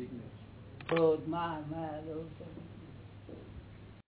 વિઘ્નેશ ક્રોધ માન લોભ